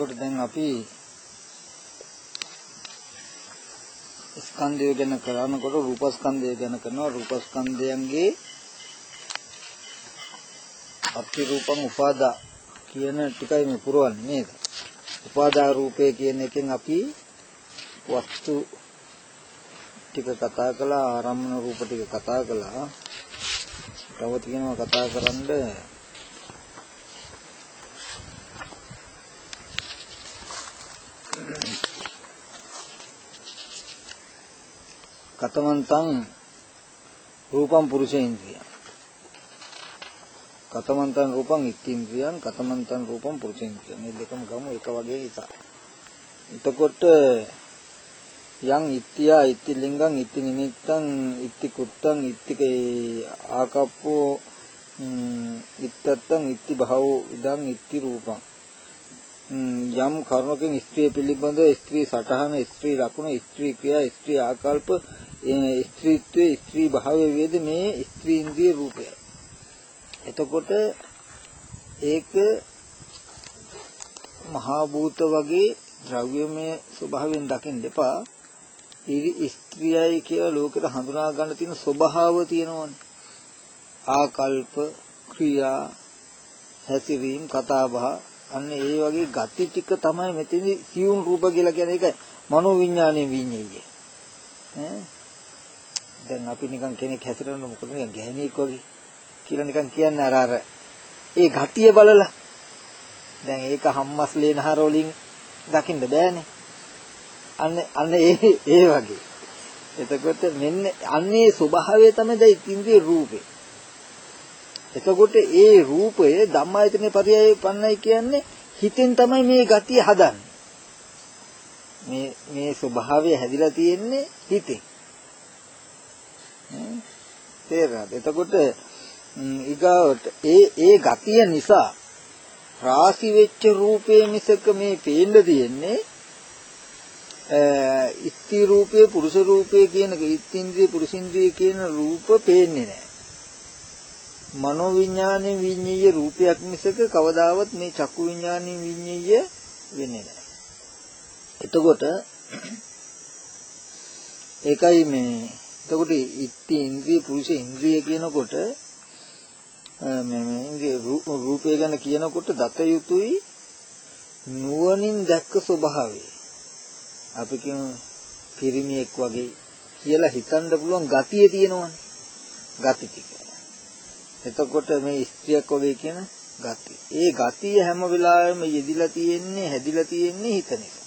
එතකොට දැන් අපි ස්කන්ධය ගැන කරනකොට රූපස්කන්ධය ගැන කරනවා රූපස්කන්ධයන්ගේ අප්ති රූපං උපාදා කියන ටිකයි මේ පුරවන්නේ නේද? උපාදා රූපය කියන එකෙන් අපි වස්තු ටික කතා කළා ආරම්මන රූප ටික කතා කළා. තව තියෙනවා කතා කරන්න කතමන්තං රූපම් පුරුෂේන්ද්‍රිය කතමන්තං රූපං ඉක්ඛේන්ද්‍රියං කතමන්තං රූපං පුරුෂේන්ද්‍රිය මේ දෙකම ගමු එක වගේ එක. එතකොට යං ඉත්‍ත්‍යා ඉත්‍ති ලිංගං ඉත්‍ති නිමිත්තං ඉත්‍ති කුත්තං ඉත්‍ති ආකප්පෝ ඉත්තත්තං ඉත්‍ති භවෝ ඉදං ඉත්‍ති රූපං. යම් කර්මකින් ස්ත්‍රිය පිළිබඳ ස්ත්‍රී සටහන ස්ත්‍රී ලක්ෂණ ස්ත්‍රී ක්‍රියා ස්ත්‍රී ආකල්ප ස්ත්‍රීත්වයේ ස්ත්‍රී භාවයේ වේද මේ ස්ත්‍රී ඉන්ද්‍රිය රූපය. එතකොට ඒක මහා භූත වගේ ද්‍රව්‍යමය ස්වභාවයෙන් දකින්න එපා. ඉරි ස්ත්‍රියයි කියලා ලෝකෙට හඳුනා ගන්න තියෙන ස්වභාව තියෙනවනේ. ආකල්ප, ක්‍රියා, හැසිරීම, කතාබහ අන්න ඒ වගේ ගති ටික තමයි මෙතනදී සියුම් රූප කියලා කියන එක මනෝ විඥානයේ විඤ්ඤාණය. ඈ දැන් අපි නිකන් කෙනෙක් හැසිරෙන්න මොකද නිකන් ගැහණියෙක් වගේ කියලා නිකන් කියන්නේ අර අර ඒ ගතිය බලලා දැන් ඒක හම්මස් ලේනහර වලින් දකින්න බෑනේ. අන්න අන්න ඒ ඒ වගේ. එතකොට මෙන්න අන්නේ ස්වභාවය තමයි දැන් ඉන්ද්‍රිය රූපේ. එතකොට ඒ රූපය ධම්මායතනේ පරියය පන්නයි කියන්නේ හිතෙන් තමයි මේ ගතිය හදන්නේ. මේ මේ ස්වභාවය හැදිලා තියෙන්නේ හිතෙන්. තේරෙනවද? එතකොට ඊගාවට ඒ ඒ ගතිය නිසා රාශි වෙච්ච රූපේ මිසක මේ පේන්න තියෙන්නේ ඉත්ති රූපේ පුරුෂ රූපේ කියන ඉත්තින්ද්‍රිය පුරුෂින්ද්‍රිය කියන රූප පේන්නේ නැහැ. මනෝ විඥානේ විඤ්ඤාය රූපයක් මිසක කවදාවත් මේ චක්කු විඥානේ විඤ්ඤාය වෙන්නේ නැහැ. එතකොට ඒකයි මේ එතකොට ඉත්ති ඉන්ද්‍රිය පුරුෂ ඉන්ද්‍රිය කියනකොට මේ මේ ඉන්ද්‍රිය රූපය ගැන කියනකොට දත යුතුයි නුවණින් දැක්ක ස්වභාවය. අපි කියමු පිරිමියෙක් වගේ කියලා හිතන්න පුළුවන් ගතිය තියෙනවනේ. ගති ටික. එතකොට මේ ස්ත්‍රියක් වගේ කියන ගතිය. ඒ ගතිය හැම වෙලාවෙම යෙදිලා තියෙන්නේ හැදිලා තියෙන්නේ හිත නිසා.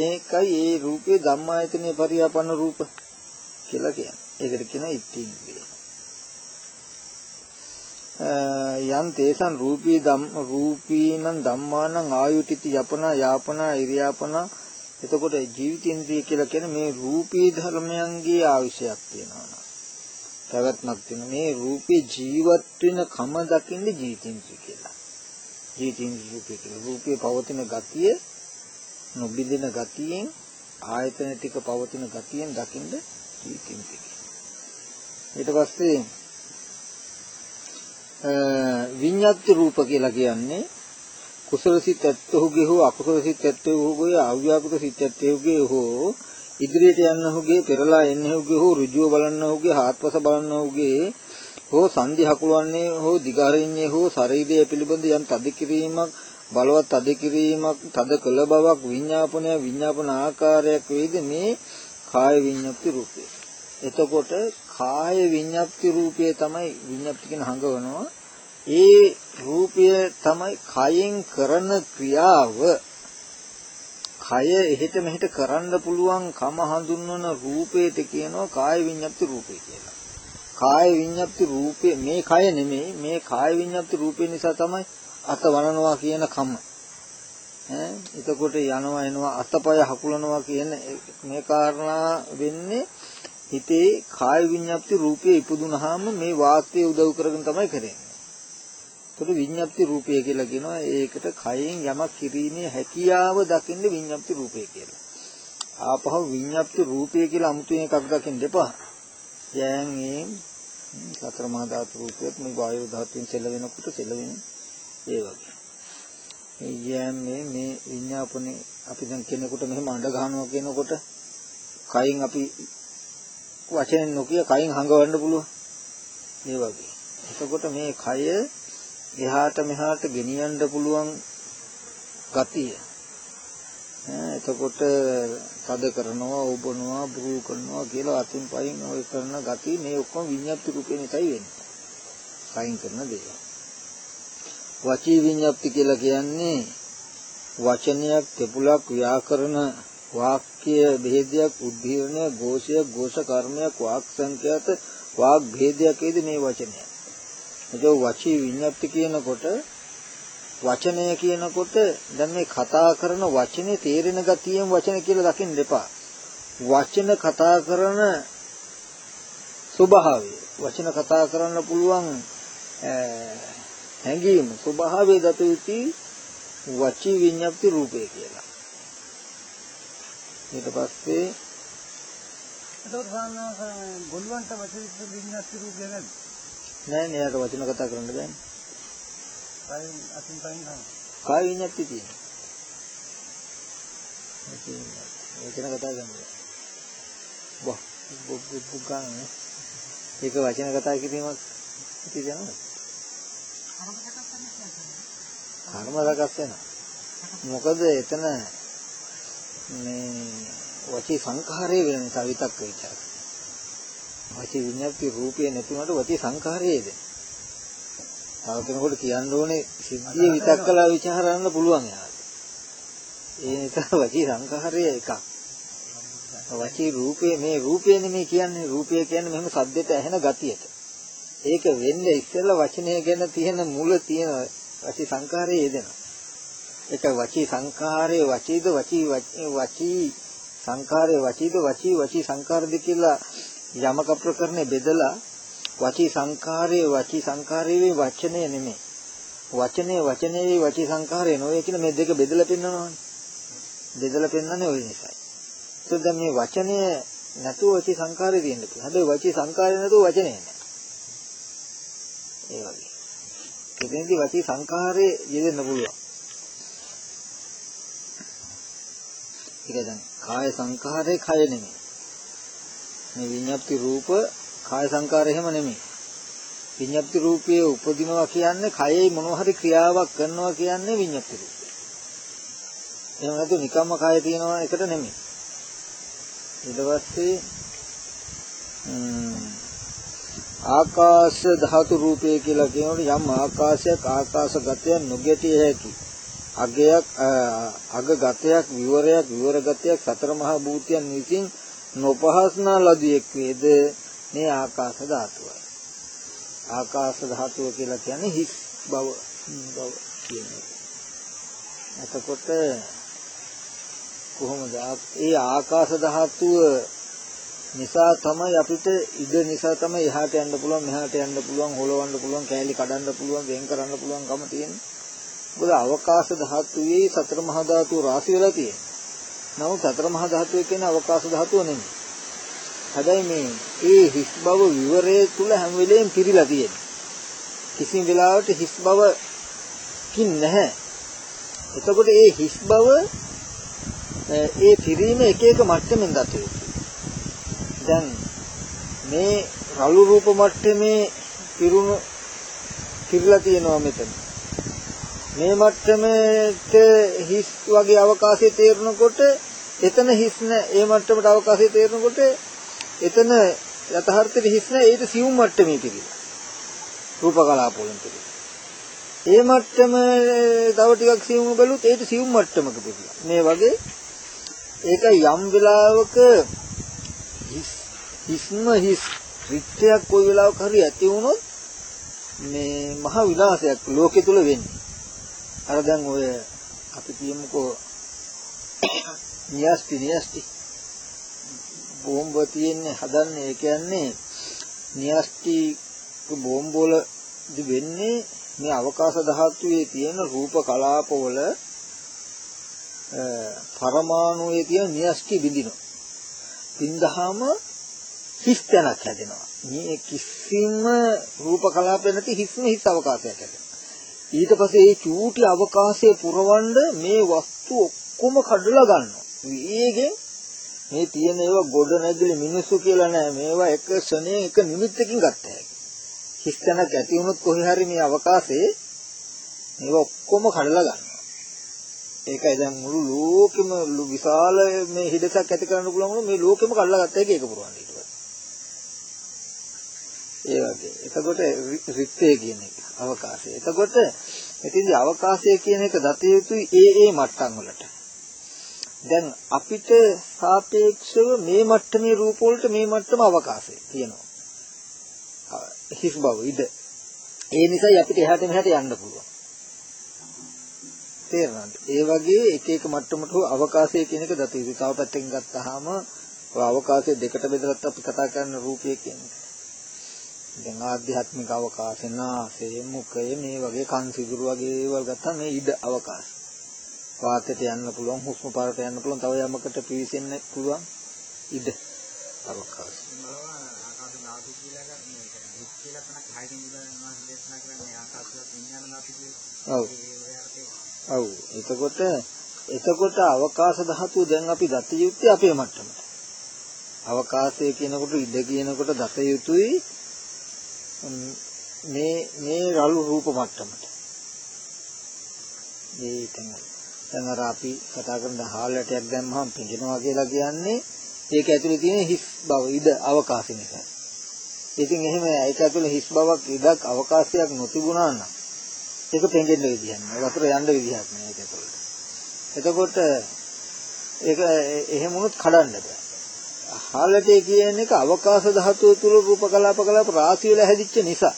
ඒකයි ඒ රූපේ ධම්මායතනේ පරියාපන්න රූප කියලා කියන්නේ. ඒකට කියනවා ඉත්තිංග්‍රය. යම් තේසන් රූපී ධම් රූපීනං ධම්මානං ආයුතිති යපනා යාපනා ඉරියාපනා එතකොට ජීවිතේන්ද්‍රිය කියලා කියන්නේ මේ රූපී ධර්මයන්ගේ ආවිෂයක් තියෙනවා. පැවැත්මක් තියෙන මේ රූපේ ජීවත් වෙන කම දකින්න ජීවිතේන්ද්‍රිය කියලා. ජීවිතේන්ද්‍රිය කියලා රූපේ පවතින ගතිය නොබිඳින ගතියෙන් ආයතන ටික පවතින ගතියෙන් දකින්න ජීවිතේන්ද්‍රිය. ඊට පස්සේ විඤ්ඤාති රූප කියලා කියන්නේ කුසල සිත් ඇත්තහුගේ හෝ අකුසල සිත් ඇත්තහුගේ අව්‍යාකෘත සිත් ඇත්තහුගේ හෝ ඉදිරියට යන්නහුගේ පෙරලා එන්නහුගේ හෝ ඍජුව බලන්නහුගේ හාත්පස බලන්නහුගේ හෝ සංදි හකුලන්නේ හෝ දිගාරින්නේ හෝ ශරීරය පිළිබඳ යම් තද කිරීමක් බලවත් තද කිරීමක් තද කළ බවක් විඤ්ඤාපනය විඤ්ඤාපන ආකාරයක් වේද මේ කාය විඤ්ඤාප්ති රූපය. එතකොට කාය විඤ්ඤාප්ති රූපය තමයි විඤ්ඤාප්ති කියන හඟවනවා. ඒ රූපය තමයි කයෙන් කරන ක්‍රියාව කය එහෙට මෙහෙට කරන්න පුළුවන් කම හඳුන්වන රූපයට කියනවා කාය විඤ්ඤාප්ති රූපය කියලා. කාය විඤ්ඤාප්ති රූපේ මේ කය නෙමෙයි මේ කාය විඤ්ඤාප්ති රූපේ නිසා තමයි අත වනනවා කියන කම. ඈ එතකොට යනවා එනවා අතපය හකුලනවා කියන මේ කාරණා වෙන්නේ හිතේ කාය විඤ්ඤාප්ති රූපේ ඉපදුනහම මේ වාස්තය උදව් කරගෙන තමයි කරන්නේ. එතකොට විඤ්ඤාප්ති රූපය කියලා කියනවා ඒකට කයෙන් යමක් කිරීමේ හැකියාව දකින්න විඤ්ඤාප්ති රූපය කියලා. ආපහු විඤ්ඤාප්ති රූපය කියලා 아무තේ එකක් දකින්න එපා. යෑන් ඒ සතර මහා ධාතු රූපයත් මේ වායු ධාතුන් සෙල වෙනකොට සෙල වෙන ඒ වගේ. යෑම මේ මේ විඤ්ඤාපනේ අපි දැන් කෙනෙකුට මෙහෙම අඬ ගහනවා කියනකොට කයින් අපි වචනෙන් නොකිය කයින් හංගවන්න පුළුවන්. මේ වගේ. එතකොට මේ කය එහාට මෙහාට ගෙනියන්න පුළුවන් ගතිය. එතකොට තද කරනවා, උබනවා, බුරු කරනවා කියලා අතින් පයින් ඔය කරන ගතිය මේ ඔක්කොම විඤ්ඤාප්ති රූපේ නිසායි වෙන්නේ. කයින් කරන දේ. වචී විඤ්ඤාප්ති කියලා කියන්නේ වචනයක් තෙපුලක් ව්‍යාකරණ වාක්‍ය භේදයක් උද්දීර්ණ ഘോഷය ഘോഷ කර්මයක් වාක් සංඛ්‍යාත වාක් භේදයක් වේද මේ වචනය. එතකොට වචී විඤ්ඤාප්ති කියනකොට වචනය කියනකොට දැන් මේ කතා කරන වචනේ තේරෙන ගතියෙන් වචන කියලා දකින්න එපා. වචන කතා කරන ස්වභාවය වචන කතා කරන්න පුළුවන් හැඟීම ස්වභාවය දත යුතු වචී විඤ්ඤාප්ති රූපය කියලා. ඊට පස්සේ එතකොට සාමාන්‍ය ගොල්ලන්ට වචී විඤ්ඤාප්ති රූපය නැද්ද? නෑ නෑ යාට වචන කතා කරන්න බෑනේ. කයින් අතින් පයින් ගන්න. කාය විඤ්ඤාප්ති තියෙනවා. වචන කතා කරන්න බෑ. බොහ් බොහ් ගන්න. ඒක වචන කතා කිරීමක් තියෙනවා. කර්ම රකස් වෙනවා. මොකද එතන මේ වචී සංඛාරය වෙන නිසා විතක්ක විචාර. වචී විඤ්ඤාති රූපේ නැතුනට වචී සංඛාරයේද. තව කෙනෙකුට කියන්න ඕනේ සිද්ධිය විතක්කලා විචාරන්න පුළුවන් යාට. ඒ නිසා වචී සංඛාරය එකක්. වචී රූපේ මේ රූපේ නෙමෙයි කියන්නේ රූපය කියන්නේ මෙහෙම සද්දෙට ඇහෙන ගතියට. ඒක වෙන්නේ ඉස්සෙල්ලා වචනය ගැන තියෙන මුල තියෙන වචී සංඛාරයේ යෙදෙනවා. ඒක වචී සංඛාරයේ වචීද වචී වචී සංඛාරයේ වචීද වචී වචී සංඛාර දෙක කියලා යමක ප්‍රකරණේ බෙදලා වචී සංඛාරයේ වචී සංඛාරයේ වචනය නෙමෙයි. වචනේ වචනේ වචී සංඛාරය නොවේ කියන මේ දෙක බෙදලා පෙන්නනවානේ. බෙදලා පෙන්නන්නේ ওই නිසායි. ඒක දැන් මේ වචනය නැතුව වචී සංඛාරය තියෙන්න පුළුවන්. හැබැයි වචී සංඛාරය නැතුව වචනේ නැහැ. ඒ වගේ. එතනදී වචී සංඛාරයේ යෙදෙන්න පුළුවන්. ඒක දැන් කාය සංඛාරේ කය නෙමෙයි. මේ විඤ්ඤාප්ති රූප කාය සංඛාරය එහෙම නෙමෙයි. විඤ්ඤාප්ති රූපයේ උපදිනවා කියන්නේ කයේ මොනවා හරි ක්‍රියාවක් කරනවා කියන්නේ විඤ්ඤාප්ති රූපය. එහෙම නැතු නිකම්ම කය තියනවා එකට නෙමෙයි. ඊට පස්සේ ආකාශ ධාතු රූපය කියලා කියනකොට යම් ආකාශයක් ආකාශ ගතයක් නොගැටිය හැකි. අගයක් අග ගතයක් විවරයක් විවර ගතයක් සතර මහා භූතයන් විසින් නොපහස්නා ලදියෙක් වේද? මේ ආකාශ ධාතුවයි. ආකාශ ධාතුව කියලා කියන්නේ හිස් බව බව කියන්නේ. එතකොට කොහොමද? ඒ ආකාශ ධාතුව නිසා තමයි අපිට ඉඩ නිසා තමයි එහාට යන්න පුළුවන් මෙහාට යන්න පුළුවන් හොලවන්න පුළුවන් කෑලි කඩන්න පුළුවන් වෙන් කරන්න පුළුවන්කම තියෙන්නේ. මොකද අවකාශ ධාතුවේ සතර මහා ධාතු රාශි වෙලා තියෙනවා. නමුත් සතර මහා ධාතුව කියන්නේ අවකාශ ධාතුව නෙමෙයි. හැබැයි මේ ඒ හිස් බව විවරයේ තුල හැම වෙලෙම පිරීලා තියෙනවා. කිසිම වෙලාවකට හිස් බව කින් නැහැ. එතකොට ඒ හිස් බව ඒ පිරීම එක එක මට්ටමින් දත යුතුයි. දැන් මේ රළු රූප මට්ටමේ පිරුණු පිරලා තියෙනවා මෙතන. මේ මට්ටමේට හිස් වගේ අවකාශය තේරෙනකොට එතන හිස් නැ ඒ මට්ටමට අවකාශය තේරෙනකොට එතන යථාර්ථයේ හිස් නැ ඒක සියුම් මට්ටමේ පිළිලා. රූප කලාප වලින් පිළිලා. ඒ මට්ටම තව ටිකක් සියුම් බැලුවොත් ඒක සියුම් මට්ටමක පිළිලා. මේ වගේ ඒක යම් වෙලාවක හිස්ම හිස් රික්තයක් කොයි වෙලාවක හරි ඇති වුණොත් මේ මහ විනාශයක් ලෝකෙ තුල වෙන්නේ. අර දැන් ඔය අපි කියමුකෝ නියස්ටි නියස්ටි බෝම්බ තියෙන්නේ හදන්නේ ඒ කියන්නේ නියස්ටි බෝම්බ වල වෙන්නේ මේ අවකාශ ධාතුවේ තියෙන රූප කලාපවල පරමාණුවේ තියෙන නියස්ටි බිඳිනවා. බින්දහම හිස් තැනක් හැදෙනවා. මේ කිසිම රූප කලාපයක් නැති හිස්ම හිස් අවකාශයක් හැදෙනවා. ඊට පස්සේ මේ චූටි අවකාශයේ පුරවන්න මේ වස්තු ඔක්කොම කඩලා ගන්නවා. වේගෙන් මේ තියෙන ඒවා ගොඩ නැගිලි මිනිස්සු කියලා නෑ මේවා එක ශනේ එක නිමිත්තකින් ගත්ත හැකි. හිස්තැනක් ඇති වුණොත් කොහේ හරි මේ අවකාශයේ මේවා ඔක්කොම කඩලා ගන්නවා. ඒකයි දැන් මුළු ලෝකෙම විශාල මේ හිඩසක් ඇති කරන්න පුළුවන් මේ ලෝකෙම කඩලා ගත්ත එක ඒක පුරවන්න ඊට පස්සේ. ඒ වගේ. එතකොට රිත්තේ කියන එක අවකාශය. එතකොට එතින්දී අවකාශය කියන එක දත යුතුයි ඒ ඒ මට්ටම් වලට. දැන් අපිට සාපේක්ෂව මේ මට්ටමේ රූප වලට මේ මට්ටම අවකාශය තියෙනවා. හිස් බව ඉද. ඒ නිසායි අපිට එහාට මෙහාට යන්න පුළුවන්. තේරෙනවද? ඒ වගේ එක එක මට්ටමට අවකාශය කියන එක දත යුතුයි. තව පැත්තකින් ගත්තාම ඔය අවකාශය දෙකට බෙදලත් අපි කතා කරන රූපය කියන්නේ. දැන් ආධ්‍යාත්මික අවකාශය නාසය මුඛය මේ වගේ කන් සිදුරු වගේ ඒවල් ගත්තා මේ ඉද අවකාශය. වාතයට යන්න පුළුවන් හුස්ම පාරට යන්න පුළුවන් තව යමකට පිවිසෙන්න පුළුවන් ඉද අවකාශය. ආකාශ නාතු කියලා ගන්න මේක. දුක් කියලා තමයි කායිකින් බුදුරජාණන් වහන්සේ දේශනා කරන්නේ ආකාශවත් විඥාන නාතු කියලා. ඔව්. ඔව්. එතකොට එතකොට අවකාශ ධාතුව දැන් අපි දත යුත්තේ අපේ මට්ටමට. අවකාශය කියනකොට ඉද කියනකොට දත යුතුයි මේ මේ රළු රූප මට්ටමට. මේ තමයි. දැන් අර අපි කතා කරන හාලටයක් දැම්මහම පිටිනවා කියලා කියන්නේ ඒක ඇතුලේ තියෙන හිස් බව ඉද අවකාශය නිසා. ඉතින් එහෙම ඒක ඇතුලේ හිස් බවක් ඉදක් අවකාශයක් නොතිබුණා නම් ඒක පෙඟෙන්න විදියක් නෑ. වතුර යන්න විදියක් නෑ ඒක ඇතුලේ. එතකොට ඒක එහෙම වුණොත් කඩන්න බෑ. හාලටේ කියන එක අවකාශ ධාතුව තුල රූප කලාප කලාප රාශිය වල හැදිච්ච නිසා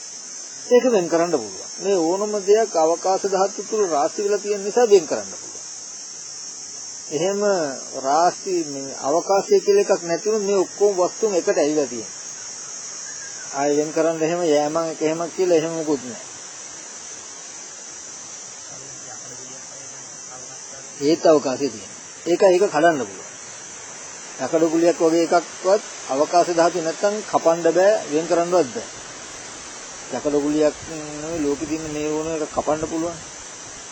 ඒක වෙන් කරන්න පුළුවන්. මේ ඕනම දෙයක් අවකාශ ධාතු තුල රාශි වෙලා තියෙන නිසා වෙන් කරන්න පුළුවන්. එහෙම රාශි මේ අවකාශය කියලා එකක් නැතිනම් මේ ඔක්කොම වස්තුන් එකට ඇවිල්ලා තියෙනවා. ආයෙ වෙන් කරන්න එහෙම යෑමක් එක එහෙම කියලා එහෙම මොකුත් නැහැ. ඒත් අවකාශය තියෙනවා. ඒක ඒක කඩන්න පුළුවන්. යකඩ ගුලියක් වගේ එකක්වත් අවකාශ ධාතු නැත්තම් කපන්න බෑ වෙන් කරන්නවත් බෑ. යකඩ ගුලියක් නෙවෙයි ලෝකෙ තියෙන මේ වුණ එක කපන්න පුළුවන්.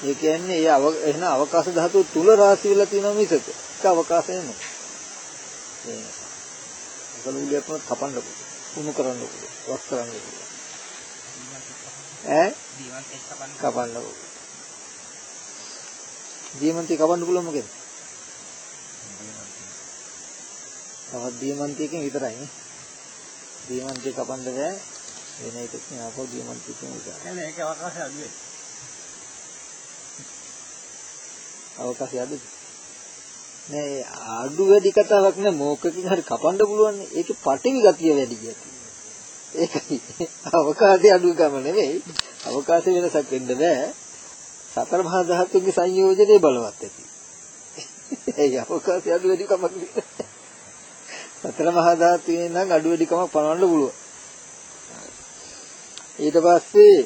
ඒ කියන්නේ ඒ අව එහෙන අවකාශ ධාතුව තුල රාශි වෙලා තියෙනවා මිසක ඒක අවකාශය නෙමෙයි. ඒ යකඩ ගුලියක් උනත් කපන්න පුළුවන්. උණු කරන්න පුළුවන්. වක් කරන්න පුළුවන්. ඈ? කපන්න පුළුවන්. දීමන්ති කපන්න පුළුවන් මොකද? තවත් දීමන්තියකින් විතරයි නේ. දීමන්තිය කපන්න බෑ. වෙන එකක් නේ ආපහු දීමන්තියකින් විතරයි. නෑ ඒක අවකාශය අඩුයි. අවකාශය අඩුද? නෑ අඩු වැඩි කතාවක් නෑ මොකකින් හරි කපන්න පුළුවන්. ඒකේ පටිවි ගතිය වැඩි කියලා. ඒකයි. අවකාශය අඩු ගම නෙවෙයි. අවකාශ වෙනසක් වෙන්න බෑ. සතර මහා ධාතුන්ගේ සංයෝජනයේ බලවත් ඇති. ඒ අවකාශය අඩු වැඩි කමක් නෑ. සතර මහා ධාතුවේ නම් අඩු වැඩි කමක් පනවන්න පුළුවන්. ඊට පස්සේ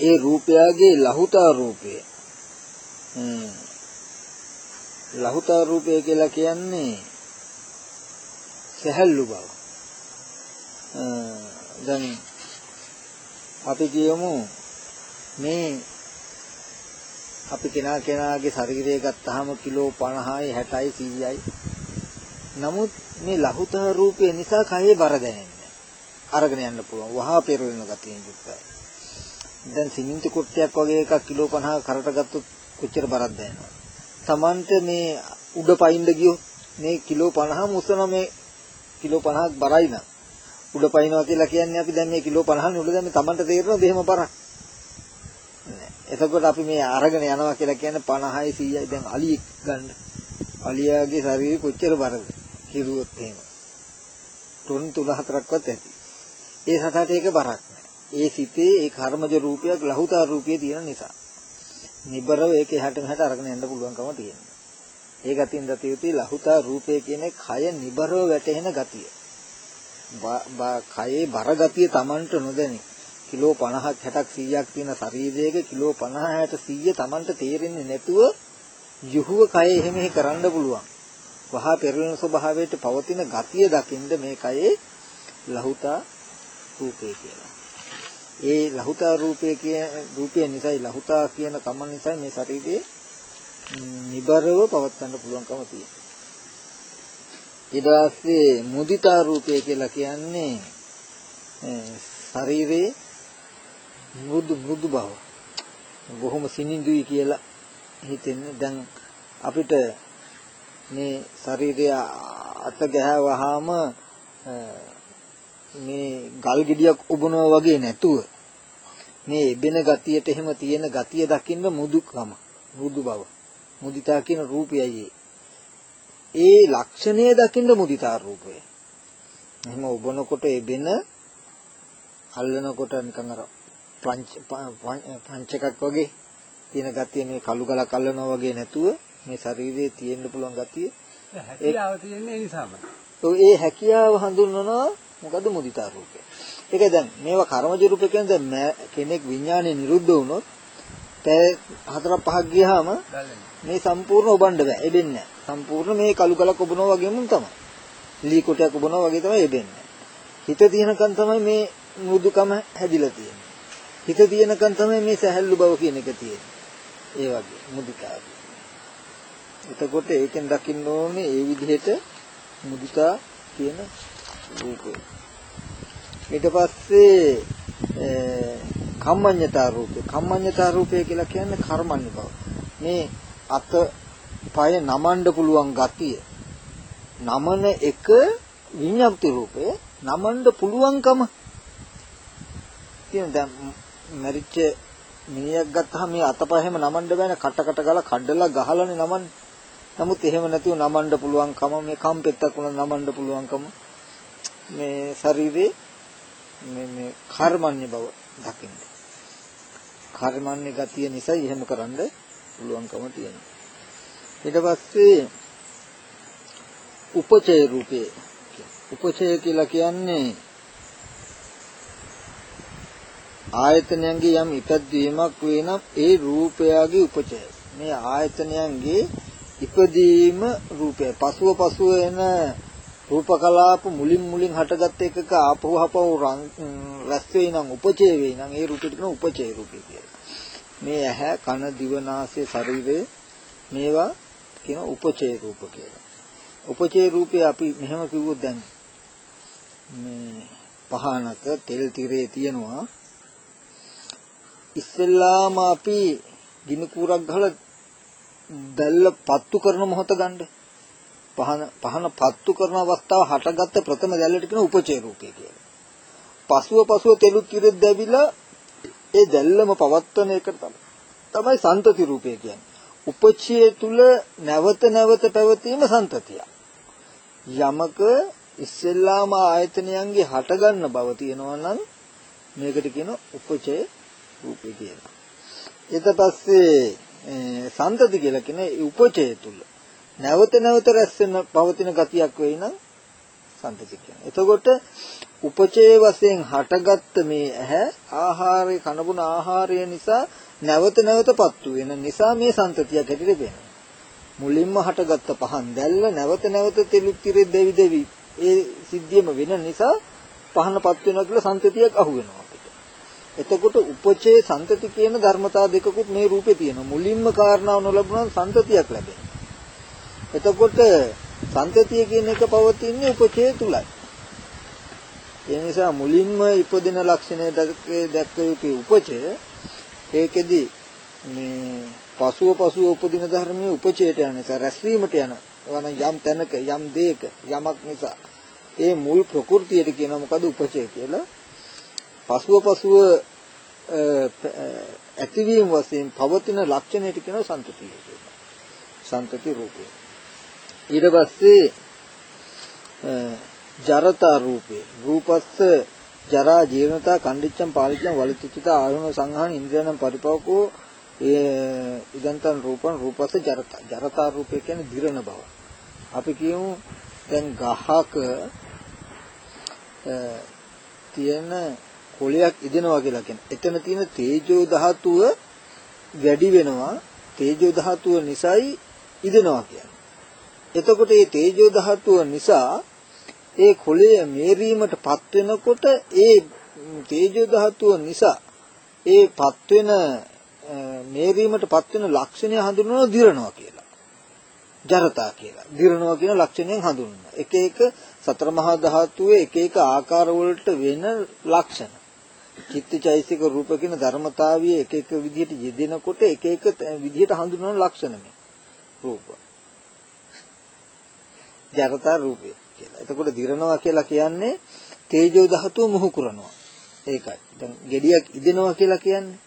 ඒ රූපයගේ ලහුතා රූපය ලහුතා රූපය කියලා කියන්නේ සැහැල්ලු බව. දැන් අපි කියමු මේ අපි කෙනා කෙනාගේ ශරීරය ගත්තාම කිලෝ 50යි 60යි 100යි. නමුත් මේ ලහුතා රූපය නිසා කයේ බර දැනෙන්නේ. අරගෙන යන්න පුළුවන්. වහා පෙරවෙන ගතියෙන් යුක්තයි. දැන් සිමෙන්ති කුට්ටියක් වගේ එකක් කිලෝ 50 කරට ගත්තොත් කොච්චර බරක් දැනෙනවද? Tamante මේ උඩ පයින්ද ගියොත් මේ කිලෝ 50 මුසන මේ කිලෝ 50ක් බරයි නම් උඩ පයින්නවා කියලා කියන්නේ අපි දැන් මේ කිලෝ 50 නේ උඩ දැන් Tamante තේරෙනවද එහෙම බරක්? එතකොට අපි මේ අරගෙන යනවා කියලා කියන්නේ 50යි 100යි දැන් අලියෙක් ගන්න. අලියාගේ ශරීරය කොච්චර බරද? හිරුවොත් එහෙම. තුන් තුන හතරක්වත් ඇති. ඒ සතට ඒක බරක් නෑ. ඒ සිතේ ඒ කර්මජ රූපයක් ලහුතා රූපයේ තියෙන නිසා. නිබරව ඒක එහාට මෙහාට අරගෙන යන්න පුළුවන්කම තියෙනවා. ඒ ගතියෙන් දත යුතුයි ලහුතා රූපය කියන්නේ කය නිබරව වැටෙන ගතිය. කයේ බර ගතිය Tamanට නොදැනි. කිලෝ 50ක් 60ක් 100ක් තියෙන ශරීරයක කිලෝ 50 60 100 Tamanට තේරෙන්නේ නැතුව යුහුව කය එහෙම කරන්න පුළුවන්. වහා පෙරලෙන ස්වභාවයට පවතින ගතිය දකින්ද මේ කයේ ලහුතා රූපේ කියලා. ඒ ලහුතා රූපය කියන රූපය නිසායි ලහුතා කියන කම නිසායි මේ ශරීරයේ නිබරව පවත්වන්න පුළුවන්කම තියෙනවා. ඊට පස්සේ මුදිතා රූපය කියලා කියන්නේ ශරීරයේ මෘදු මෘදු බව. බොහොම සිනිඳුයි කියලා හිතෙන්නේ. දැන් අපිට මේ ශරීරය අත ගැහවහම මේ ගල් ගෙඩියක් උබනවා වගේ නැතුව මේ එබෙන ගතියට එහෙම තියෙන ගතිය දකින්න මුදුකම මුදු බව මුදිතා කියන රූපයයි ඒ ලක්ෂණය දකින්න මුදිතා රූපය එහෙම උබනකොට එබෙන අල්ලනකොට නිකන් අර පංච පංචකක් වගේ තියෙන ගතිය මේ කළු ගලක් අල්ලනවා වගේ නැතුව මේ ශරීරයේ තියෙන්න පුළුවන් ගතිය හැකියාව තියෙන්නේ ඒ නිසාම. ඒ හැකියාව හඳුන්වනවා මොකද මුදිතා රූපය. ඒක දැන් මේවා කර්මජ රූප කියන්නේ දැන් කෙනෙක් විඥානේ නිරුද්ධ වුණොත් පැය හතරක් පහක් ගියාම මේ සම්පූර්ණ ඔබන්න බෑ. එබෙන්නේ සම්පූර්ණ මේ කළු ගලක් ඔබනවා වගේම තමයි. ලී කොටයක් ඔබනවා වගේ තමයි එබෙන්නේ. හිත තියෙනකන් තමයි මේ මෘදුකම හැදිලා තියෙන්නේ. හිත තියෙනකන් තමයි මේ සැහැල්ලු බව කියන එක තියෙන්නේ. ඒ වගේ මුදිතාව. එතකොට ඒකෙන් දකින්න ඕනේ ඒ විදිහට මුදිතා කියන රූපය. ඊට පස්සේ කම්මඤ්ඤතා රූපය. කම්මඤ්ඤතා රූපය කියලා කියන්නේ කර්මඤ්ඤ බව. මේ අත පය නමන්න පුළුවන් ගතිය. නමන එක විඤ්ඤාප්ති රූපය නමන්න පුළුවන්කම කියන දැන් මරිච්ච මිනිහක් ගත්තාම මේ අතපය හැම නමන්න බෑනේ කට කට ගාලා කඩලා ගහලානේ නමන්නේ. නමුත් එහෙම නැතුව නමන්න පුළුවන්කම මේ කම්පෙත්තක් උන නමන්න පුළුවන්කම මේ ශරීරේ මේ මේ කර්මන්නේ බව දකින්න. කර්මන්නේ ගතිය නිසා එහෙම කරන්න පුළුවන්කම තියෙනවා. ඊට පස්සේ උපචය රූපේ උපචය කියලා කියන්නේ ආයතනයන්ගේ යම් ඉපැද්දීමක් වේ නම් ඒ රූපයගේ උපචය. මේ ආයතනයන්ගේ ඉපදීම රූපය. පසුව පසුව එන රූප කලාප මුලින් මුලින් හටගත් එකක ආපහු ආපහු රැස් වෙයි නම් උපචේ වෙයි නම් ඒ රූපෙට කියන උපචේ රූපය කියලා. මේ ඇහැ කන දිව නාසය ශරීරය මේවා කියන උපචේ රූප කියලා. උපචේ රූපේ අපි මෙහෙම කිව්වොත් දැන් මේ පහනක තෙල් tire තියෙනවා ඉස්සෙල්ලාම අපි ගිනි කූරක් ගහලා දැල්ල පත්තු කරන මොහොත ගන්න. පහන පහන පත්තු කරන අවස්ථාව හටගත්ත ප්‍රථම දැල්ලට කියන උපචේ රූපය කියලා. පසුව පසුව තෙලුත් කිරෙත් දැවිලා ඒ දැල්ලම පවත්වන එක තමයි සන්තති රූපය කියන්නේ. උපචේ තුල නැවත නැවත පැවතීම සන්තතිය. යමක ඉස්සෙල්ලාම ආයතනයන්ගේ හටගන්න බව තියෙනවා නම් මේකට කියන උපචේ රූපේ කියලා. ඊට පස්සේ සන්තති කියලා කියන උපචය තුල නැවත නැවත රැස් වෙන පවතින ගතියක් වෙයි නම් සන්තති කියන්නේ. එතකොට උපචේ වශයෙන් හටගත්ත මේ ඇහැ ආහාරය කනබුන ආහාරය නිසා නැවත නැවතපත් වෙන නිසා මේ සන්තතියක් හැටියට වෙනවා. මුලින්ම හටගත්ත පහන් දැල්ල නැවත නැවත තෙලු තිරේ දෙවි දෙවි ඒ සිද්ධියම වෙන නිසා පහනපත් වෙනවා කියලා සන්තතියක් අහු වෙනවා. එතකොට උපචේ සන්තති කියන ධර්මතා දෙකකුත් මේ රූපේ තියෙනවා. මුලින්ම කාරණාව නොලබුණා සන්තතියක් ලැබෙනවා. එතකොට සන්තතිය කියන එක පවතින්නේ උපචේ තුලයි. ඒ නිසා මුලින්ම ඉපදින ලක්ෂණය දැක්ක යුතු උපචය ඒකෙදි මේ පසුව පසුව උපදින ධර්මයේ උපචයට යන නිසා රැස්වීමට යන වන යම් තැනක යම් දෙයක යමක් නිසා ඒ මුල් ප්‍රകൃතියට කියනවා මොකද උපචය කියලා පසුව පසුව ඇතිවීම වශයෙන් පවතින ලක්ෂණයට කියනවා සන්තතිය කියලා. සන්තති රූපය. ඊට පස්සේ ජරතා රූපේ රූපස්ස ජරා ජීර්ණතා කණ්ඩිච්ඡම් පාලිච්ඡම් වලිච්ඡිතා ආයුන සංහාන ඉන්ද්‍රයන්ම් පරිපවකෝ ඒ ඉදන්තන් රූපං රූපස්ස ජරතා ජරතා රූපේ කියන්නේ දිරණ බව. අපි කියමු දැන් ගහක තියෙන කොලයක් ඉදෙනවා කියලා කියන. එතන තියෙන තේජෝ ධාතුව වැඩි වෙනවා. තේජෝ ධාතුව නිසායි ඉදෙනවා කියන්නේ. එතකොට මේ තේජෝ ධාතුව නිසා ඒ කොලය මේරීමටපත් වෙනකොට ඒ තේජෝ ධාතුව නිසා ඒපත් වෙන මේරීමටපත් වෙන ලක්ෂණය හඳුන්වනවා දිරනවා කියලා. ජරතා කියලා. දිරනවා කියන ලක්ෂණයෙන් හඳුන්වනවා. එක එක සතර මහා ධාතුවේ එක එක ආකාර වලට වෙන ලක්ෂණ. චිත්තචෛසික රූප කියන ධර්මතාවය එක එක විදිහට යෙදෙනකොට එක එක විදිහට හඳුන්වන ලක්ෂණ මේ රූප. ජරතා රූපය කියලා. එතකොට දිරනවා කියලා කියන්නේ තේජෝ ධාතුව මුහු කරනවා. ඒකයි. දැන් gediyak ඉදෙනවා කියලා කියන්නේ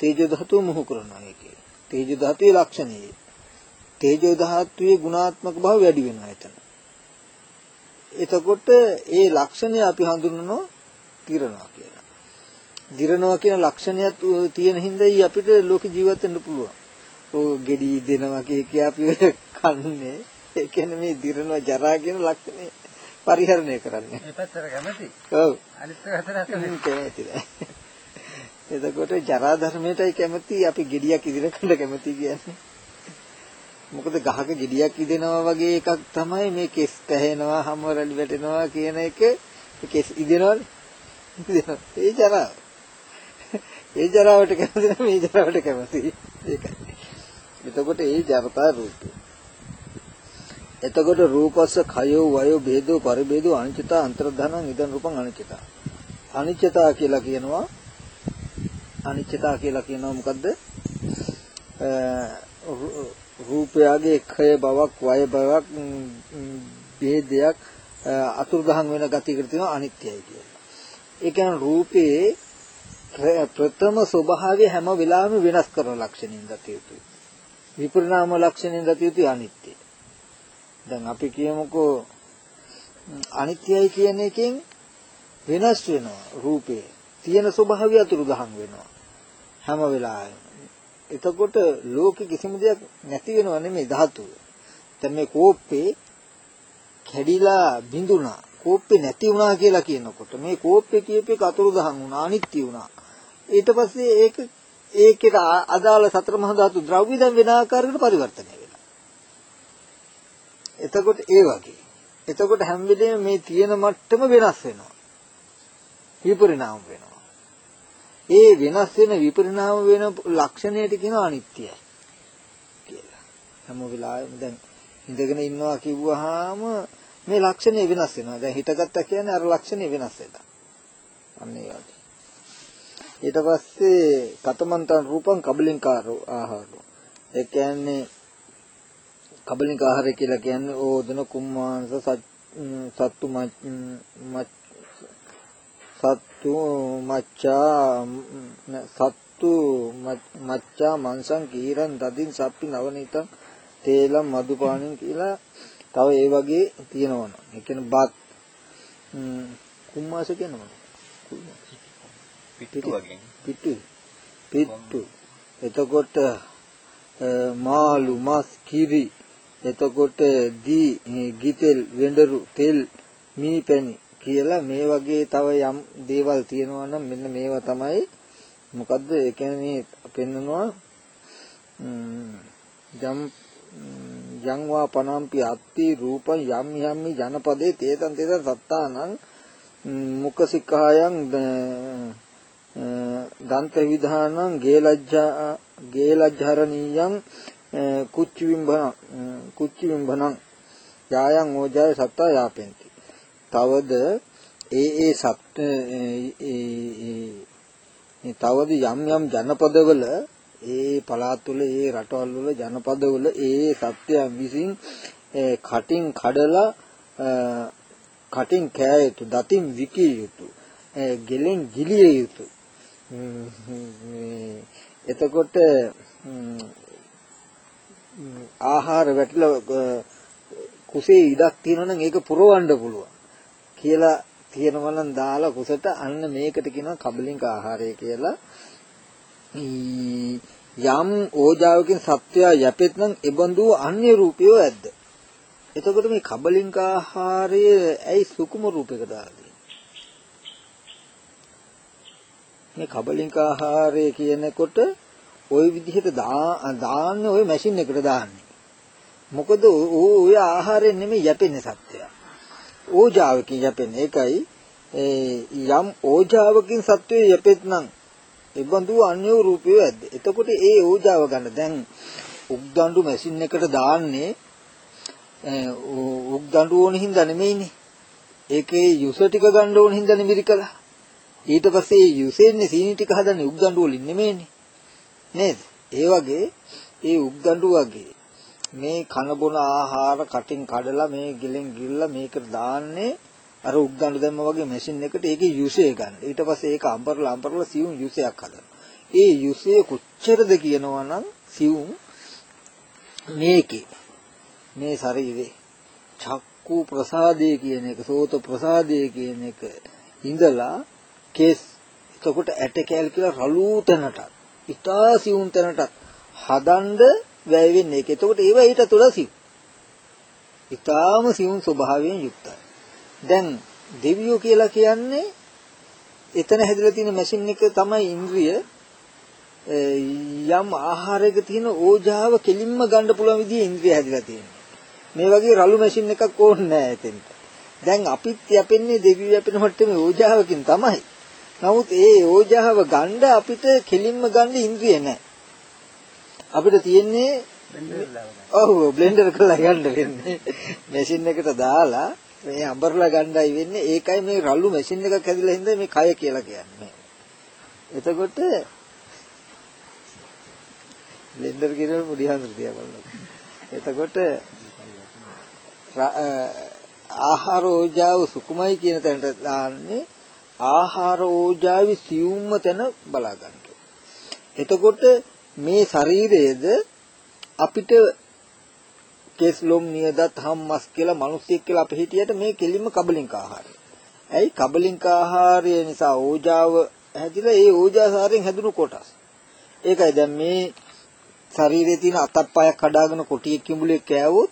තේජෝ ධාතුව මුහු කරනවා ඒකේ. තේජෝ ධාතුවේ ලක්ෂණය. තේජෝ ධාතුවේ ගුණාත්මක භාව වැඩි වෙනවා එතන. එතකොට ඒ ලක්ෂණය අපි හඳුන්වනවා තිරනවා කියලා. දිරනවා කියන ලක්ෂණයක් තියෙන හින්දායි අපිට ලෝක ජීවත් වෙන්න පුළුවන්. ඕ gedi දෙනවා කිය අපි කන්නේ ඒ කියන්නේ මේ දිරනවා ජරා කියන ලක්ෂණය පරිහරණය කරන්නේ. මේ පැත්තට කැමති. ඔව්. අනිත් පැත්තට කැමති නෑ. එතකොට ජරා ධර්මයටයි කැමති අපි gediyak ඉදිරියට කැමති කියන්නේ. මොකද ගහක ගෙඩියක් ඉදෙනවා වගේ එකක් තමයි මේ කෙස් පැහෙනවා හැම රැලි වැටෙනවා කියන එක කෙස් ඉදෙනවනේ ඉදෙනවා ඒ ජරාව ඒ ජරාවට කැමති නම් මේ ජරාවට කැමති. ඒකයි. එතකොට ඒ ජරතා රූපය. එතකොට රූපස්ස khයෝ වයෝ ભેදෝ පරිභේදෝ අනිච්චතා අන්තර්ධනං ඉදන් රූපං අනිච්චතා. අනිච්චතා කියලා කියනවා. අනිච්චතා කියලා කියනවා මොකද්ද? රූපයගේ ක්ෂය බවක් වය බවක් ભેදයක් අතුරුදහන් වෙන ගතියකට තියෙනවා අනිත්‍යයි කියලා. ඒ කියන්නේ රූපේ ප්‍රථම ස්වභාවය හැම වෙලාවෙම වෙනස් කරන ලක්ෂණින් ගතිය යුතුයි. විපරිණාම ලක්ෂණින් ගතිය යුතුයි අනිත්‍ය. දැන් අපි කියමුකෝ අනිත්‍යයි කියන එකෙන් වෙනස් වෙනවා රූපේ. තියෙන ස්වභාවය අතුරුදහන් වෙනවා. හැම වෙලාවෙම. එතකොට ලෝකෙ කිසිම දෙයක් නැති වෙනව නෙමෙයි ධාතුව. දැන් මේ කෝප්පේ කැඩිලා බිඳුණා. කෝප්පේ නැති වුණා කියලා කියනකොට මේ කෝප්පේ කියපේ කතුරු දහන් වුණා අනිත්‍ය වුණා. ඊට පස්සේ ඒක ඒකට අදාළ සතර මහා ධාතු ද්‍රව්‍ය දැන් වෙන ආකාරයකට පරිවර්තනය වෙනවා. එතකොට ඒ වගේ. එතකොට හැම වෙලේම මේ තියෙන මට්ටම වෙනස් වෙනවා. විපරිණාම වෙනවා. ඒ වෙනස් වෙන විපරිණාම වෙන ලක්ෂණයට කියනවා අනිත්‍යයි කියලා. හැම වෙලාවෙම දැන් ඉඳගෙන ඉන්නවා කිව්වහම මේ ලක්ෂණය වෙනස් වෙනවා. දැන් හිතගත්තා කියන්නේ අර ලක්ෂණය වෙනස් වෙනවා. අන්න ඒ වගේ. ඊට පස්සේ කතමන්තං රූපං කබලින්කාරෝ ආහාරෝ. ඒ කියන්නේ කබලින්ක ආහාරය කියලා කියන්නේ ඕදන කුම්මාංශ සත්තු මච් සත්තු මච්චා සත්තු මච්චා මංසං කීරන් දදින් සප්පි නවනීතං තේලම් මදුපානින් කියලා තව ඒ වගේ තියෙනවනේ. ඒ කියන්නේ බත් කුම්මාස කියනවා. පිටු වගේ. පිටු. පිටු. එතකොට මාළු මස් කිරි එතකොට දී ගිතෙල් වෙඬරු තෙල් මී පැණි කියලා මේ වගේ තව යම් දේවල් තියෙනවා නම් මෙන්න මේවා තමයි මොකද්ද ඒ කියන්නේ පෙන්නනවා යම් යං වා පනම්පි අත්ති රූපං යම් යම්මි ජනපදේ තේතං තේතං සත්තානං මුකසිකායන් දන්ත විධානං ගේලජ්ජා ගේලජ්ජරණීයං කුච්චි විම්බන කුච්චි විම්බනං යායන් ඕජාය සත්තා යාපෙන්ති. තවද ඒ ඒ සත් තවද යම් යම් ජනපදවල ඒ පළාත්වල ඒ රටවල් වල ජනපදවල ඒ සත්‍යයන් විසින් කටින් කඩලා කටින් කෑ යුතු දතින් විකිය යුතු ගෙලෙන් ගිලිය යුතු එතකොට ආහාර වැටිලා කුසේ ඉඩක් තියෙනවා නම් ඒක පුරවන්න පුළුවන් කියලා තියෙනවා නම් දාලා කුසට අන්න මේකට කියනවා කබලින්ක ආහාරය කියලා. යම් ඕජාවකින් සත්‍යය යැපෙත් නම් ඒබඳු අන්‍ය රූපය ඇද්ද? එතකොට මේ කබලින්ක ආහාරය ඇයි සුකුම රූපයකට ආවේ? මේ කබලින්ක ආහාරය කියනකොට ওই විදිහට දාන්නේ ওই මැෂින් එකට දාන්නේ. මොකද ওই ආහාරයෙන් නෙමෙයි යැපෙන්නේ සත්‍යය. ඕජාවකින් යැපෙන්නේ. ඒකයි යම් ඕජාවකින් සත්වයේ යපෙත්නම් එබඳු අන්‍ය රූපය ඇද්ද. එතකොට ඒ ඕජාව ගන්න දැන් උක්දඬු මැෂින් එකට දාන්නේ උක්දඬු ඕන හින්දා නෙමෙයිනේ. ඒකේ යුස ටික ගන්න ඕන හින්දා නෙමෙයි කළා. ඊට පස්සේ ඒ යුසෙන්නේ සීනි ටික හදන්නේ උක්දඬු වලින් නෙමෙයිනේ. නේද? ඒ වගේ ඒ උක්දඬු වගේ මේ කන බොන ආහාර කටින් කඩලා මේ ගිලෙන් ගිල්ලා මේකට දාන්නේ අර උක්දඬු දැම්ම වගේ මැෂින් එකට ඒකේ යුසය ගන්න. ඊට පස්සේ ඒක අම්බරලා අම්බරලා සියුම් යුසයක් හදනවා. ඒ යුසය කොච්චරද කියනවා නම් සියුම් මේකේ මේ ශරීරේ චක්කු ප්‍රසාදය කියන එක සෝත ප්‍රසාදය කියන එක ඉඳලා කේස් එතකොට ඇට කැල් කියලා රළු තැනට ඉතා සියුම් තැනට හදන්න වැය වෙන්නේ ඒක. එතකොට ඒව ඊට තුල සිව්. ඉතාම සියුම් ස්වභාවයෙන් යුක්තයි. දැන් දෙවියෝ කියලා කියන්නේ එතන හැදලා තියෙන මැෂින් එක තමයි ඉන්ද්‍රිය යම් ආහාරයක තියෙන ඕජාව කෙලින්ම ගන්න පුළුවන් විදිහේ ඉන්ද්‍රිය හැදලා තියෙනවා. මේ වගේ රළු මැෂින් එකක් ඕනේ නැහැ එතෙන්ට. දැන් අපිත් යැපෙන්නේ දෙවියෝ යැපෙන මට්ටමේ ඕජාවකින් තමයි. නමුත් ඒ ඕජාව ගන්න අපිට කෙලින්ම ගන්න ඉන්ද්‍රිය නැහැ. අපිට තියෙන්නේ ඔව් බ්ලෙන්ඩර් කරලා ගන්න වෙන්නේ. මැෂින් එකට දාලා මේ අඹරලා ගන්නයි වෙන්නේ. ඒකයි මේ රළු මැෂින් එකක් හැදිලා හින්දා මේ කය කියලා කියන්නේ. එතකොට බ්ලෙන්ඩර් කියන පොඩි හඳුර තියා බලන්න. එතකොට ආහාර ඕජාව සුකුමයි කියන තැනට දාන්නේ ආහාර ඕජාවේ සියුම්ම තැන බලා ගන්න. එතකොට මේ ශරීරයේද අපිට කෙස් ලොම් නියදත් හම්මස් කියලා මිනිස්සෙක් කියලා අපි හිටියට මේ කෙලින්ම කබලින්ක ආහාරය. ඇයි කබලින්ක ආහාරය නිසා ඕජාව හැදිලා ඒ ඕජාසාරයෙන් හැදුණු කොටස්. ඒකයි දැන් මේ ශරීරයේ තියෙන අතප්පයක් කඩාගෙන කොටියක් කිඹුලෙක් කෑවොත්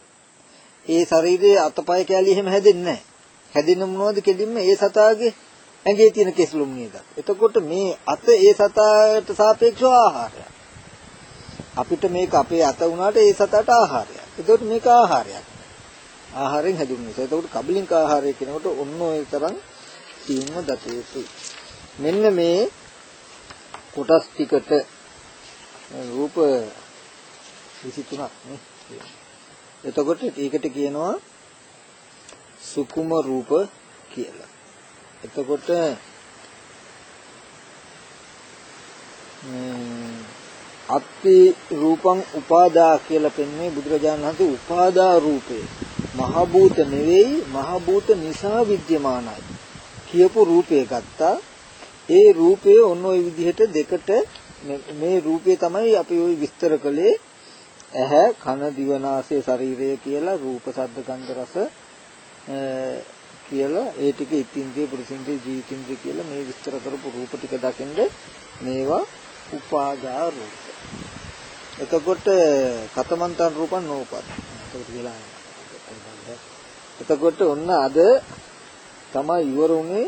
ඒ ශරීරයේ අතපය කැලිය එහෙම හැදෙන්නේ නැහැ. හැදෙන්නේ මොනවද කෙලින්ම ඒ සතාගේ ඇඟේ තියෙන කෙස්ලුම් නේද. එතකොට මේ අත ඒ සතාට සාපේක්ෂව ආහාරයක්. අපිට මේක අපේ අත උනාට ඒ සතාට ආහාරයක්. එතකොට මේක ආහාරයක්. ආහාරයෙන් හැදුණු නිසා. එතකොට කබලින්ක ආහාරය කියනකොට ඔන්න ඔය තරම් තීන්ම දත යුතුයි. මෙන්න මේ කොටස් ටිකට රූප 23ක් නේ. එතකොට ඒකට කියනවා සුකුම රූප කියලා. එතකොට අත්ති රූපං උපාදා කියලා පෙන්වන්නේ බුදුරජාණන් වහන්සේ උපාදා රූපේ. මහ භූත නෙවෙයි මහ භූත නිසා විද්‍යමානයි කියපු රූපේ ගත්තා. ඒ රූපේ ඔන්න ඔය විදිහට දෙකට මේ රූපේ තමයි අපි ওই විස්තර කළේ. ඇහැ කන දිව නාසය ශරීරය කියලා රූප ශබ්ද ගන්ධ රස කියලා ඒ ටික ඉතින්ද්‍රිය පුරුසින්ද්‍රිය ජීවිතින්ද්‍රිය කියලා මේ විස්තර කරපු රූප ටික දකින්ද මේවා උපාදා රූප. එතකොට කතමන්තන් රූපන් නෝපත්. එතකොට කියලා එතකොට ඔන්න අද තමයි ඉවර උනේ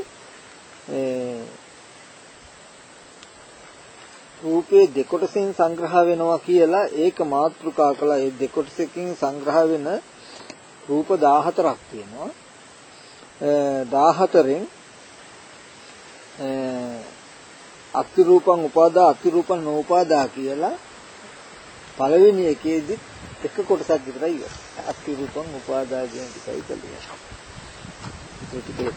රූපේ දෙකොටසෙන් සංග්‍රහ වෙනවා කියලා ඒක මාතෘකා කළා. ඒ දෙකොටසකින් සංග්‍රහ වෙන රූප 14ක් තියෙනවා. 14න් අතිරූපං උපාදා අතිරූපං නෝපාදා කියලා පළවෙනි එකේදි එක කොටසක් විතරයි ඉවර. අතිරූපං උපාදා කියන එකයි කලිය. ඒක ටිකේ